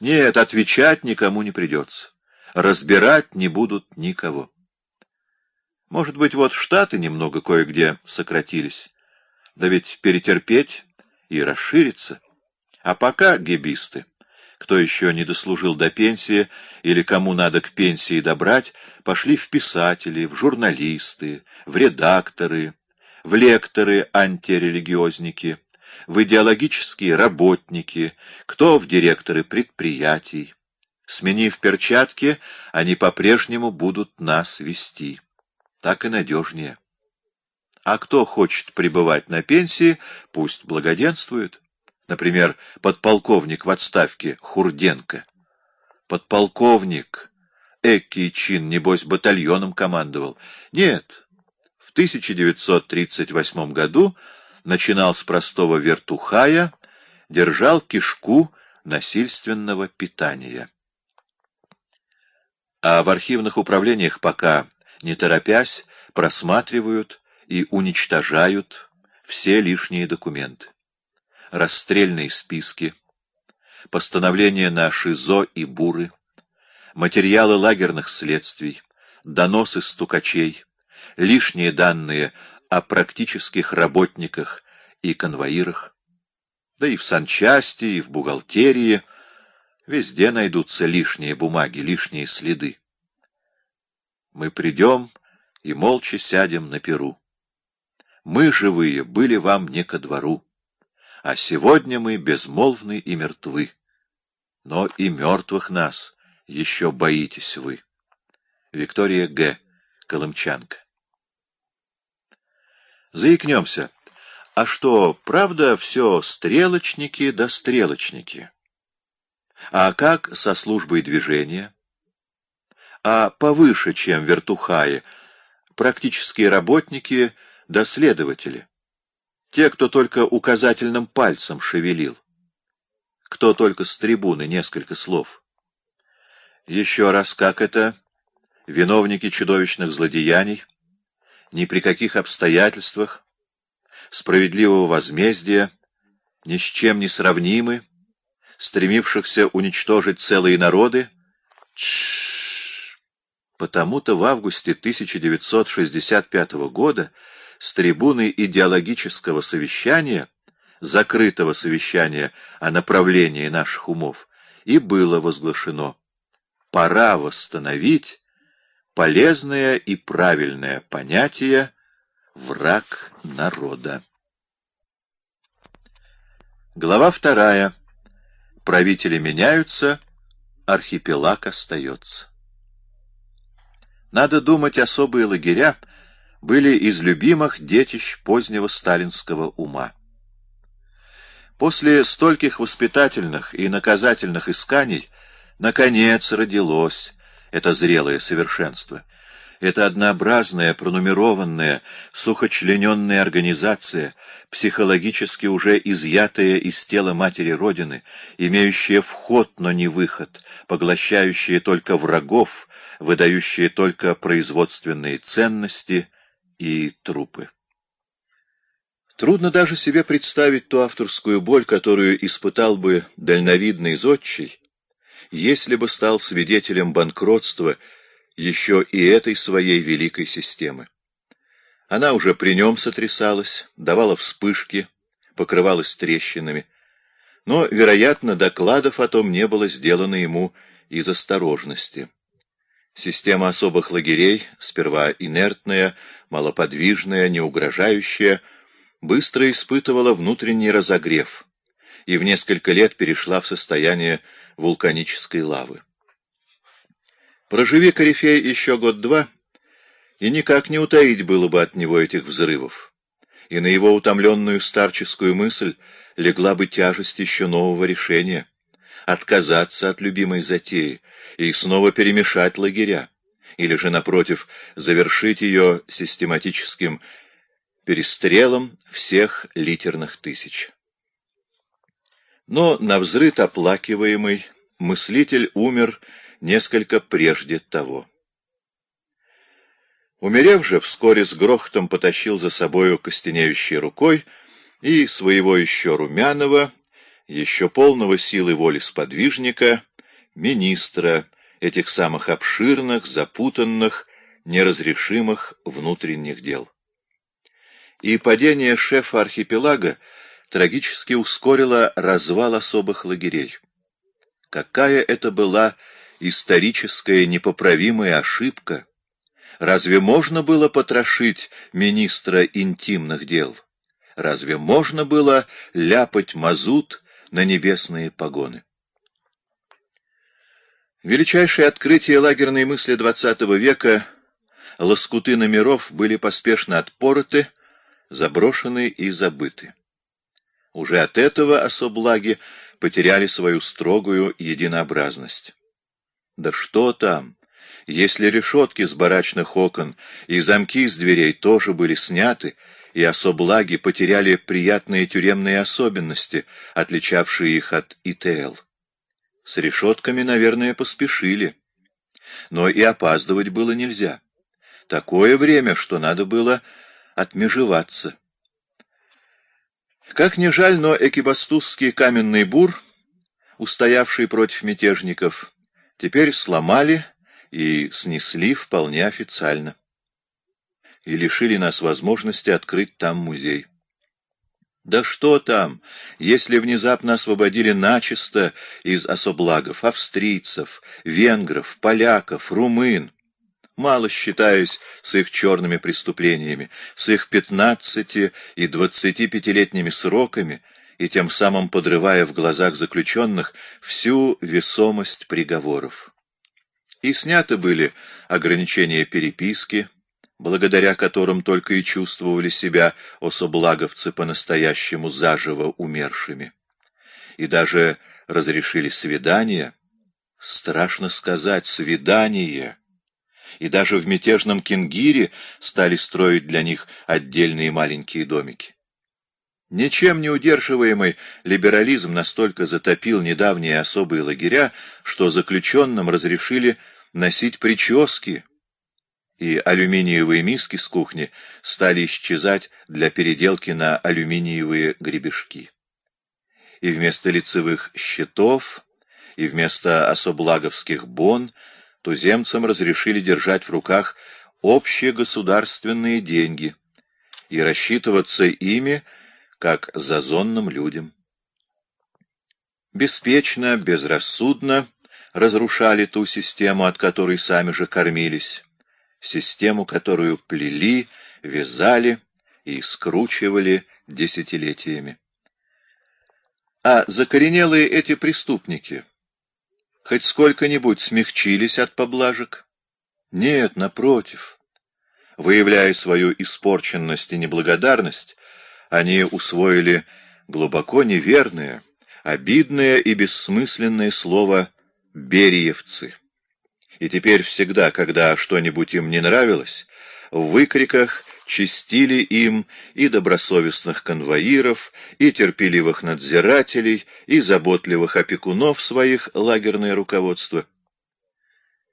Нет, отвечать никому не придется. Разбирать не будут никого. Может быть, вот штаты немного кое-где сократились. Да ведь перетерпеть и расшириться. А пока гибисты, кто еще не дослужил до пенсии или кому надо к пенсии добрать, пошли в писатели, в журналисты, в редакторы, в лекторы-антирелигиозники, в идеологические работники, кто в директоры предприятий. Сменив перчатки, они по-прежнему будут нас вести. Так и надежнее. А кто хочет пребывать на пенсии, пусть благоденствует. Например, подполковник в отставке Хурденко. Подполковник, экий чин, небось, батальоном командовал. Нет, в 1938 году начинал с простого вертухая, держал кишку насильственного питания. А в архивных управлениях пока, не торопясь, просматривают и уничтожают все лишние документы. Расстрельные списки, постановления на ШИЗО и БУРы, материалы лагерных следствий, доносы стукачей, лишние данные о практических работниках и конвоирах, да и в санчасти, и в бухгалтерии, везде найдутся лишние бумаги, лишние следы. Мы придем и молча сядем на перу. Мы, живые, были вам не ко двору, а сегодня мы безмолвны и мертвы. Но и мертвых нас еще боитесь вы. Виктория Г. Колымчанка Заикнемся. А что, правда, все стрелочники да стрелочники? А как со службой движения? А повыше, чем вертухаи, практические работники да следователи? Те, кто только указательным пальцем шевелил. Кто только с трибуны несколько слов. Еще раз, как это? Виновники чудовищных злодеяний — ни при каких обстоятельствах, справедливого возмездия, ни с чем не сравнимы, стремившихся уничтожить целые народы, Потому-то в августе 1965 года с трибуны идеологического совещания, закрытого совещания о направлении наших умов, и было возглашено «Пора восстановить полезное и правильное понятие «враг народа». Глава вторая. Правители меняются, архипелаг остается. Надо думать, особые лагеря были из любимых детищ позднего сталинского ума. После стольких воспитательных и наказательных исканий наконец родилось это зрелое совершенство. Это однообразная, пронумерованная, сухочлененная организация, психологически уже изъятая из тела матери Родины, имеющая вход, но не выход, поглощающая только врагов, выдающая только производственные ценности и трупы. Трудно даже себе представить ту авторскую боль, которую испытал бы дальновидный зодчий, если бы стал свидетелем банкротства еще и этой своей великой системы. Она уже при нем сотрясалась, давала вспышки, покрывалась трещинами, но, вероятно, докладов о том не было сделано ему из осторожности. Система особых лагерей, сперва инертная, малоподвижная, неугрожающая, быстро испытывала внутренний разогрев и в несколько лет перешла в состояние вулканической лавы. Проживи корифей еще год-два, и никак не утаить было бы от него этих взрывов, и на его утомленную старческую мысль легла бы тяжесть еще нового решения — отказаться от любимой затеи и снова перемешать лагеря, или же, напротив, завершить ее систематическим перестрелом всех литерных тысяч. Но на взрыт оплакиваемый мыслитель умер несколько прежде того. Умерев же, вскоре с грохотом потащил за собою костенеющей рукой и своего еще румяного, еще полного силы воли сподвижника, министра этих самых обширных, запутанных, неразрешимых внутренних дел. И падение шефа архипелага трагически ускорило развал особых лагерей. Какая это была историческая непоправимая ошибка! Разве можно было потрошить министра интимных дел? Разве можно было ляпать мазут на небесные погоны? Величайшее открытие лагерной мысли XX века — лоскуты номеров были поспешно отпороты, заброшены и забыты. Уже от этого особлаги потеряли свою строгую единообразность. Да что там! Если решетки с барачных окон и замки с дверей тоже были сняты, и особлаги потеряли приятные тюремные особенности, отличавшие их от ИТЛ. С решетками, наверное, поспешили. Но и опаздывать было нельзя. Такое время, что надо было отмежеваться. Как ни жаль, но экибастузский каменный бур, устоявший против мятежников, теперь сломали и снесли вполне официально. И лишили нас возможности открыть там музей. Да что там, если внезапно освободили начисто из особлагов австрийцев, венгров, поляков, румын, мало считаясь с их черными преступлениями, с их пятнадцати и двадцати пятилетними сроками, и тем самым подрывая в глазах заключенных всю весомость приговоров. И сняты были ограничения переписки, благодаря которым только и чувствовали себя особлаговцы по-настоящему заживо умершими. И даже разрешили свидания, страшно сказать, свидание. И даже в мятежном Кингире стали строить для них отдельные маленькие домики. Ничем не удерживаемый либерализм настолько затопил недавние особые лагеря, что заключенным разрешили носить прически, и алюминиевые миски с кухни стали исчезать для переделки на алюминиевые гребешки. И вместо лицевых щитов, и вместо особлаговских бон туземцам разрешили держать в руках общие государственные деньги и рассчитываться ими, как зазонным людям. Беспечно, безрассудно разрушали ту систему, от которой сами же кормились, систему, которую плели, вязали и скручивали десятилетиями. А закоренелые эти преступники хоть сколько-нибудь смягчились от поблажек? Нет, напротив. Выявляя свою испорченность и неблагодарность, они усвоили глубоко неверное, обидное и бессмысленное слово «бериевцы». И теперь всегда, когда что-нибудь им не нравилось, в выкриках чистили им и добросовестных конвоиров, и терпеливых надзирателей, и заботливых опекунов своих лагерное руководство.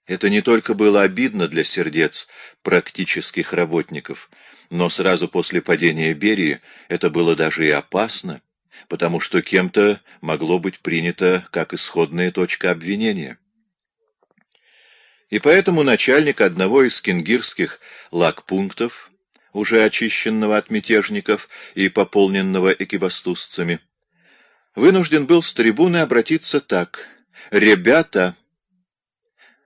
Это не только было обидно для сердец практических работников, но сразу после падения Берии это было даже и опасно, потому что кем-то могло быть принято как исходная точка обвинения. И поэтому начальник одного из кенгирских лагпунктов, уже очищенного от мятежников и пополненного экибастузцами, вынужден был с трибуны обратиться так. «Ребята!»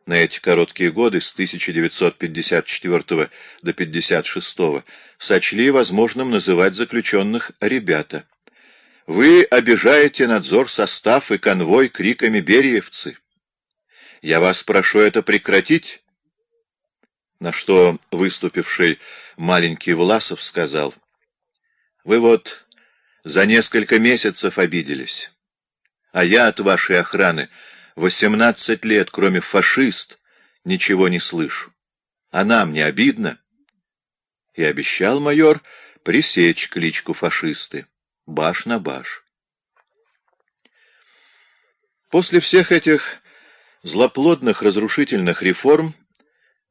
На эти короткие годы, с 1954 до 1956, сочли возможным называть заключенных «ребята». Вы обижаете надзор состав и конвой криками «бериевцы». Я вас прошу это прекратить. На что выступивший маленький Власов сказал, вы вот за несколько месяцев обиделись, а я от вашей охраны восемнадцать лет, кроме фашист, ничего не слышу. А нам не обидно? И обещал майор пресечь кличку фашисты, баш на баш. После всех этих злоплодных разрушительных реформ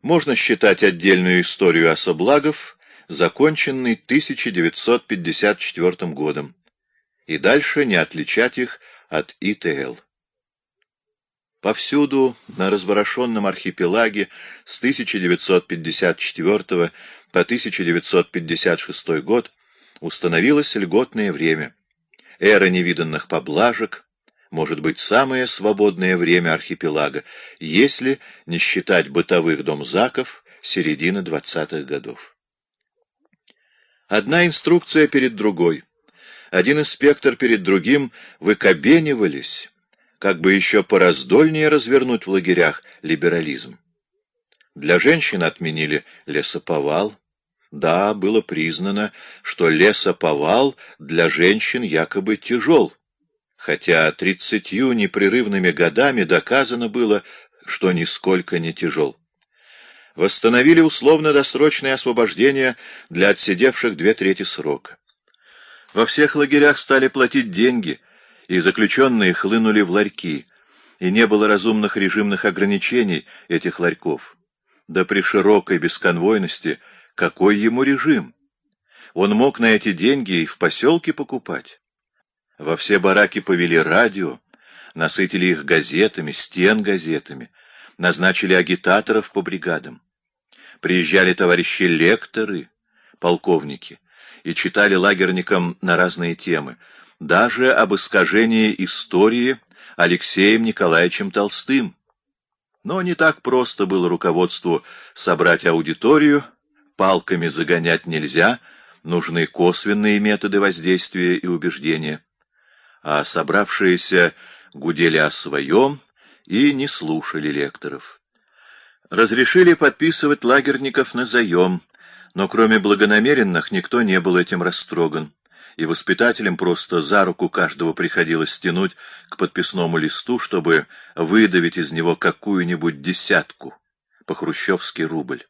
можно считать отдельную историю особлагов, законченной 1954 годом, и дальше не отличать их от ИТЛ. Повсюду на разворошенном архипелаге с 1954 по 1956 год установилось льготное время. Эра невиданных поблажек, может быть, самое свободное время архипелага, если не считать бытовых домзаков середины 20-х годов. Одна инструкция перед другой, один инспектор перед другим выкобенивались, как бы еще пораздольнее развернуть в лагерях либерализм. Для женщин отменили лесоповал. Да, было признано, что лесоповал для женщин якобы тяжел, хотя тридцатью непрерывными годами доказано было, что нисколько не тяжел. Восстановили условно-досрочное освобождение для отсидевших две трети срока. Во всех лагерях стали платить деньги, и заключенные хлынули в ларьки, и не было разумных режимных ограничений этих ларьков. Да при широкой бесконвойности какой ему режим? Он мог на эти деньги и в поселке покупать. Во все бараки повели радио, насытили их газетами, стен газетами, назначили агитаторов по бригадам. Приезжали товарищи лекторы, полковники, и читали лагерникам на разные темы, даже об искажении истории Алексеем Николаевичем Толстым. Но не так просто было руководству собрать аудиторию, палками загонять нельзя, нужны косвенные методы воздействия и убеждения. А собравшиеся гудели о своем и не слушали лекторов. Разрешили подписывать лагерников на заем, но кроме благонамеренных никто не был этим растроган, и воспитателям просто за руку каждого приходилось стянуть к подписному листу, чтобы выдавить из него какую-нибудь десятку, по-хрущевски рубль.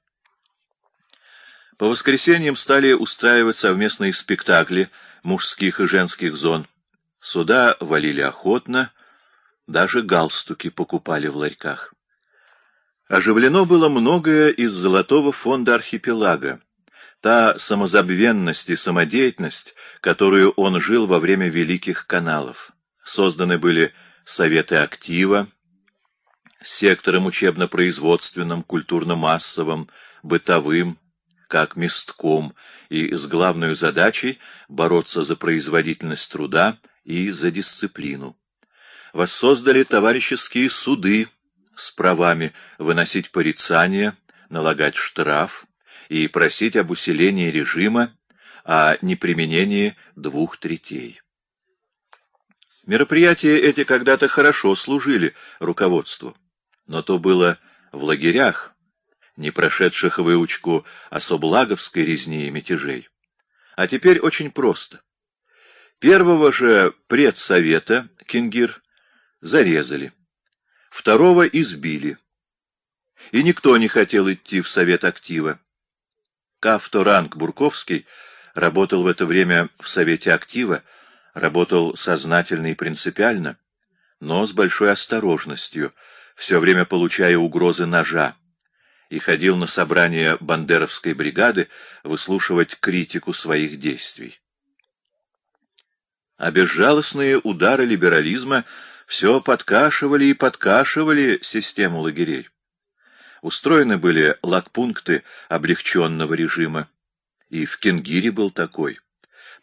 По воскресеньям стали устраивать совместные спектакли мужских и женских зон. Сюда валили охотно, даже галстуки покупали в ларьках. Оживлено было многое из золотого фонда архипелага, та самозабвенность и самодеятельность, которую он жил во время великих каналов. Созданы были советы актива, сектором учебно-производственным, культурно-массовым, бытовым, как местком, и с главной задачей бороться за производительность труда и за дисциплину. Воссоздали товарищеские суды с правами выносить порицания, налагать штраф, и просить об усилении режима, о неприменении двух третей. Мероприятия эти когда-то хорошо служили руководству, но то было в лагерях, не прошедших выучку особлаговской резни и мятежей. А теперь очень просто. Первого же предсовета, Кингир, зарезали, второго избили, и никто не хотел идти в совет актива. Кавторанг Бурковский работал в это время в Совете актива, работал сознательно и принципиально, но с большой осторожностью, все время получая угрозы ножа, и ходил на собрания бандеровской бригады выслушивать критику своих действий. А безжалостные удары либерализма все подкашивали и подкашивали систему лагерей. Устроены были лагпункты облегченного режима. И в Кенгире был такой.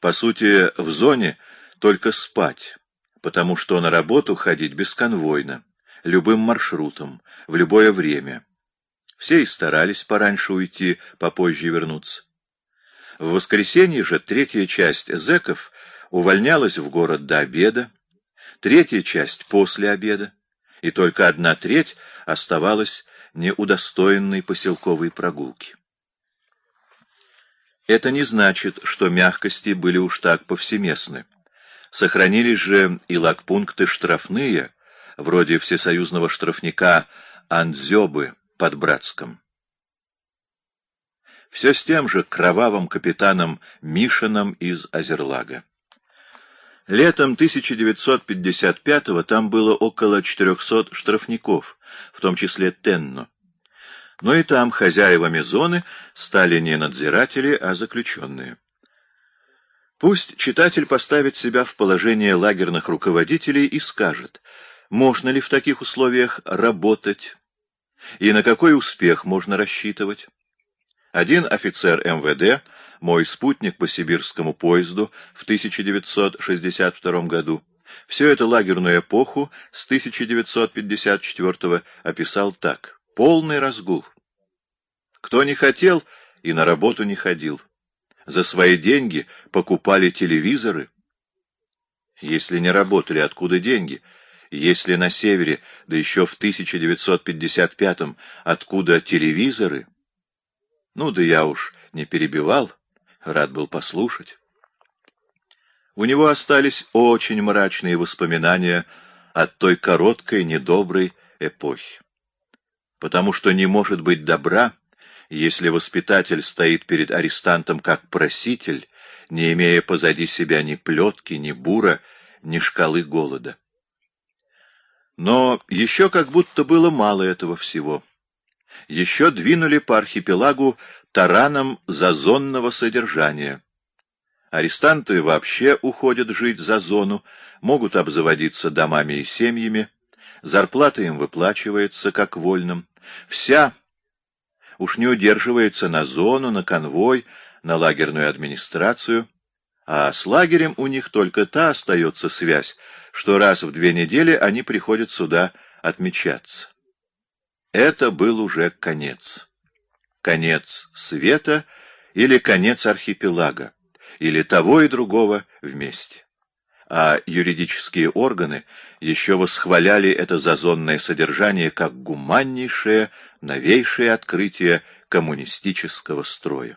По сути, в зоне только спать, потому что на работу ходить бесконвойно, любым маршрутом, в любое время. Все и старались пораньше уйти, попозже вернуться. В воскресенье же третья часть зэков увольнялась в город до обеда, третья часть после обеда, и только одна треть оставалась неудостоенной поселковой прогулки. Это не значит, что мягкости были уж так повсеместны. Сохранились же и лагпункты штрафные, вроде всесоюзного штрафника Андзёбы под Братском. Все с тем же кровавым капитаном Мишином из Азерлага. Летом 1955-го там было около 400 штрафников, в том числе Тенно. Но и там хозяевами зоны стали не надзиратели, а заключенные. Пусть читатель поставит себя в положение лагерных руководителей и скажет, можно ли в таких условиях работать и на какой успех можно рассчитывать. Один офицер МВД, мой спутник по сибирскому поезду в 1962 году, всю эту лагерную эпоху с 1954 описал так. Полный разгул. Кто не хотел и на работу не ходил. За свои деньги покупали телевизоры. Если не работали, откуда деньги? Если на севере, да еще в 1955-м, откуда телевизоры? Ну да я уж не перебивал, рад был послушать. У него остались очень мрачные воспоминания от той короткой, недоброй эпохи. Потому что не может быть добра, если воспитатель стоит перед арестантом как проситель, не имея позади себя ни плетки, ни бура, ни шкалы голода. Но еще как будто было мало этого всего. Еще двинули по архипелагу тараном зазонного содержания. Арестанты вообще уходят жить за зону, могут обзаводиться домами и семьями, зарплата им выплачивается как вольным. Вся уж не удерживается на зону, на конвой, на лагерную администрацию, а с лагерем у них только та остается связь, что раз в две недели они приходят сюда отмечаться. Это был уже конец. Конец света или конец архипелага, или того и другого вместе. А юридические органы еще восхваляли это зазонное содержание как гуманнейшее, новейшее открытие коммунистического строя.